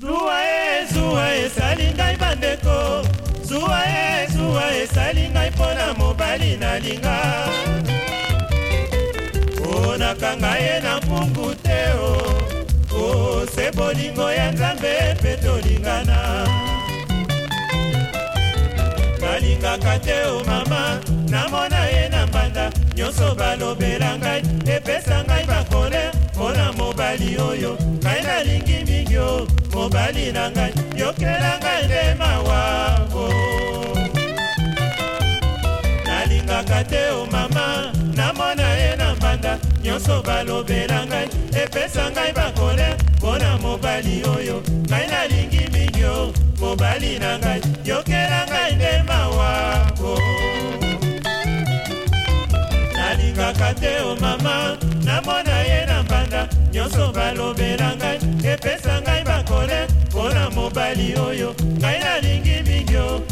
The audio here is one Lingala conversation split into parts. zuwa e zuwa esali ngai bandeko zuwa e zuwa esali ngai mpo na mobali nalinga oponaka ngai ye na mpungu te o oh. o oh, se bolingo ya nzambe mpe tolingana nalingaka te o oh mama namona ye na mbanda nyonso balobela ngai epesa ngai bakole mpona mobali oyo ngai nalingi mingi o mobali na ngai yokela ngai nde mawango nalingaka te o mama namona ye na mbanda nyonso balobela ngai epesa ngai bakole mpo na mobali oyo ngai nalingi minio mobali na ngai yokela ngai nde mawango nalingaka te o mama namona ye na mbanda nyonso balobela ngai mingi mingi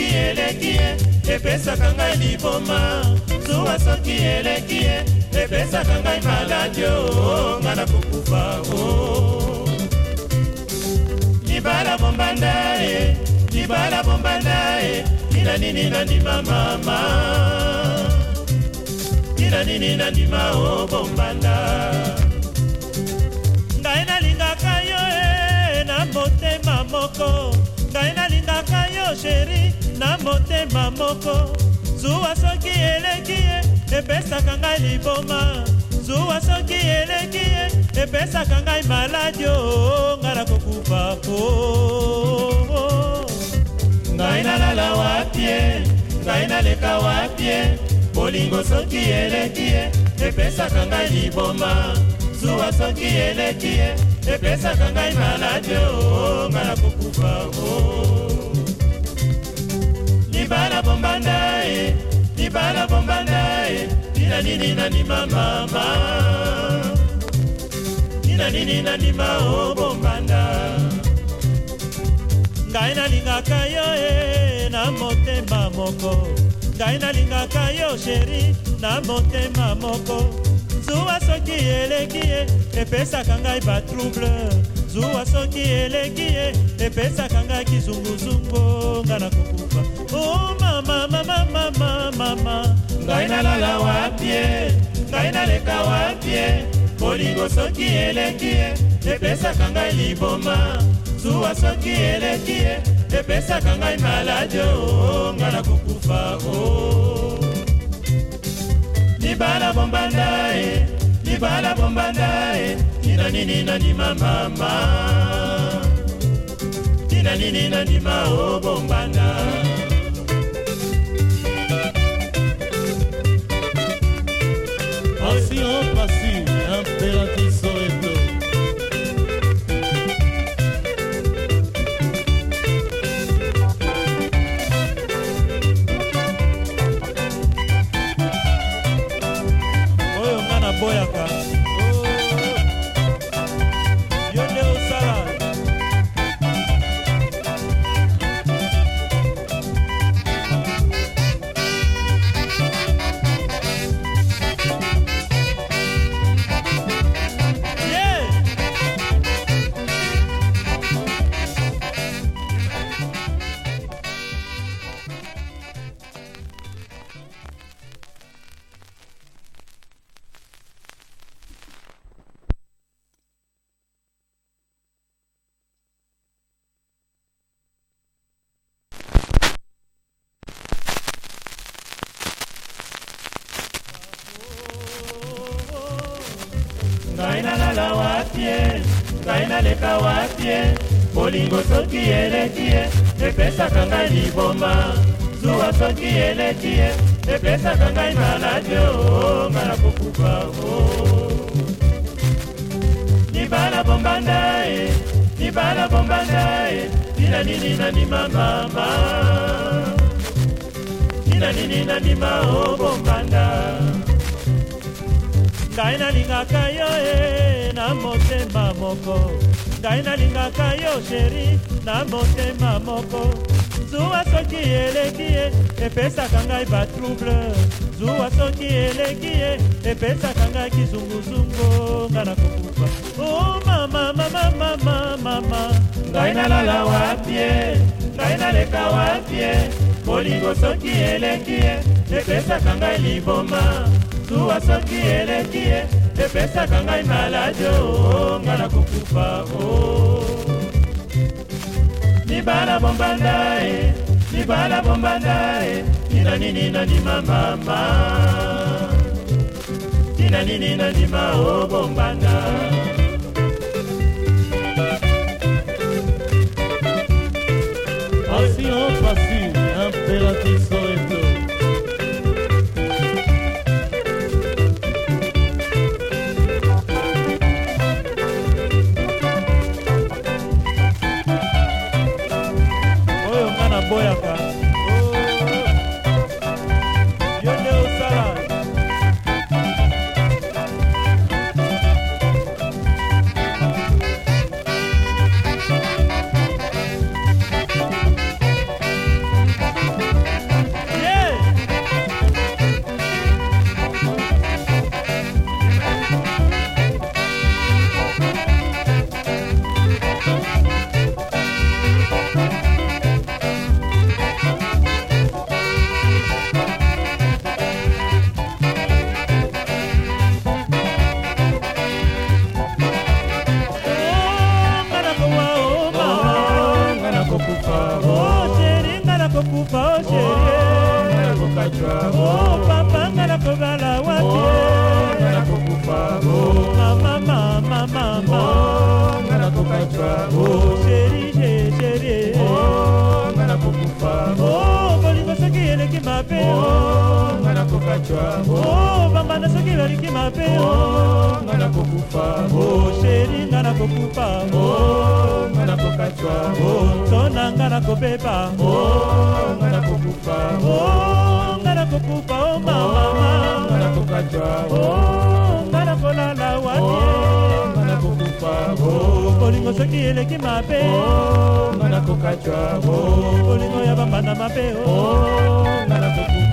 soki eleki ye epesaka ngai liboma zuwa soki eleki ye epesaka ngai maladi o nga na kokufa o libala bombanda ye libala bombanda ye tina nini nandima mama tina nini nandima o bombanda motema moko zuwa soki eleki ye epesaka ngai liboma zuwa soki eleki ye epesaka ngai maladi o oh, oh, ngala kokufa po ngai nalala wapie ngai naleka wapie bolingo soki eleki ye epesaka ngai liboma zuwa soki eleki ye epesaka ngai maladi o oh, libala bombanda e nina nini nanima mama nina nini nanima o bombanda ngai nalingaka yo e na motema moko ngai nalingaka yo sheri na motema moko zuwa soki eleki ye epesaka ngai batrouble zuwa soki eleki ye epesaka ngai kizunguzungu nga na kokufa nalala wapie ngai naleka wapie bolingo soki eleki ye epesaka ngai liboma zuwa soki eleki ye epesaka ngai maladi o ngai nakokufa o libala bombanda e libala bombanda e tina nini nandima mama tina nini nandima o bombanda e. boyaka naleka wapie bolingo soki eleki ye epesaka ngai liboma zuwa soki eleki ye epesaka ngai maladi o ngala kokufa o libala bombanda e libala bombanda e tina nini nanima mama tina nini nanima o bombanda ngai nalingaka yo e na motema moko ngai nalingaka yo sheri na motema moko zuwa soki eleki ye eh, epesaka ngai batrouble zuwa soki eleki ye eh, epesaka ngai kizunguzungu nga na kokufa o oh, mama mama mama mama ngai nalala wapie ngai naleka wapie bolingo soki eleki ye epesaka ngai liboma zuwa soki eleki ye epesaka ngai maladi o nga na kokufa o libala bombanda e libala bombanda e tina nini nandima mama tina nini nandima o bombanda Assim ou assim, imperatriz nakokufa opapa oh, oh, nga nakobala wakiamamamamama sheri sheri obambana soki balingi mabe nga nakokufa sheri nga nakokufa nga nakokatwa ntona nga nakobeba nga nakokufa nga nakokufa o mamama nga nakokatwa nga nakolala wae bolingo soki eleki mabe nga nakokatwa bolingo ya bambanda mabe nga nakokufa